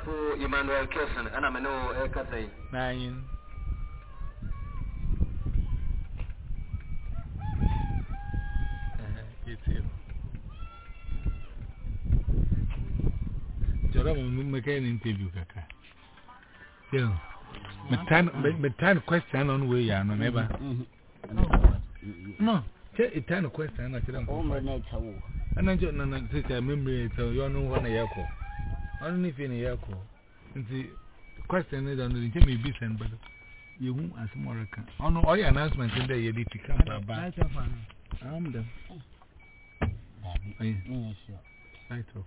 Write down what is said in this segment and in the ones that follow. asafo emmanuel kilson ɛna mene wo ɛkasa eh, yi nanyin eh, jọrọ mu mekẹ ni interview kaka yẹn metan question on wey yà nọ mẹba no kyẹ etan mm-hmm. mm-hmm. question na kyerẹ nkọ ẹnna jọ nana sisi a memory ẹsẹ yọ ọnu hɔ na yẹ kọ ọdún nífẹ̀ẹ́ ni yẹ kọ nti question ni dànù nti mi bi sẹ́n bẹ́ẹ̀ yẹ hu asomọ́rẹ́ kan ọ̀nà ọ̀yẹ́ announcement ndẹ́ yẹ di ti ká bá bá. I'm done. Right off.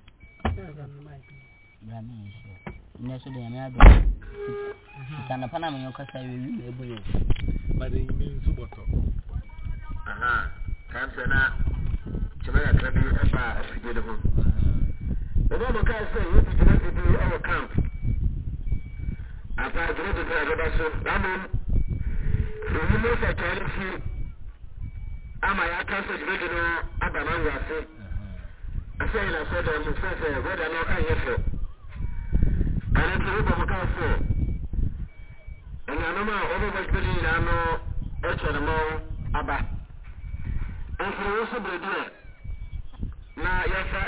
Nesu de ame ado. Kitana pana mwenye adrodo adrodo so ramon ewu mu fɛtɔ nti ama yɛ aka sɛ dwumadwu no aba na awo ase asɛ yɛ na sɛ dɛ mo sɛ sɛ wɛda no ɛyɛ fɛ ɛnɛ nti wobɔ mo kaa sɛ anuanom a wɔbɛbɔ dwumadwu nyinaa no ɛtwa ne mɔ aba nso wo na na yɛfa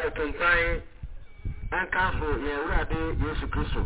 yesu kristo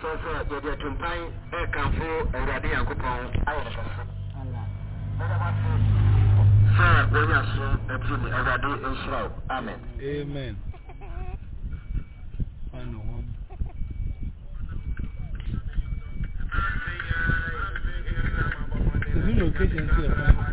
sɛ sɛ yɛde atumpan ɛkamfo awurade nyankopɔn ayɛ no kɛse sɛ wɔnya so atim awurade nhyira wo amen amen Is it location to the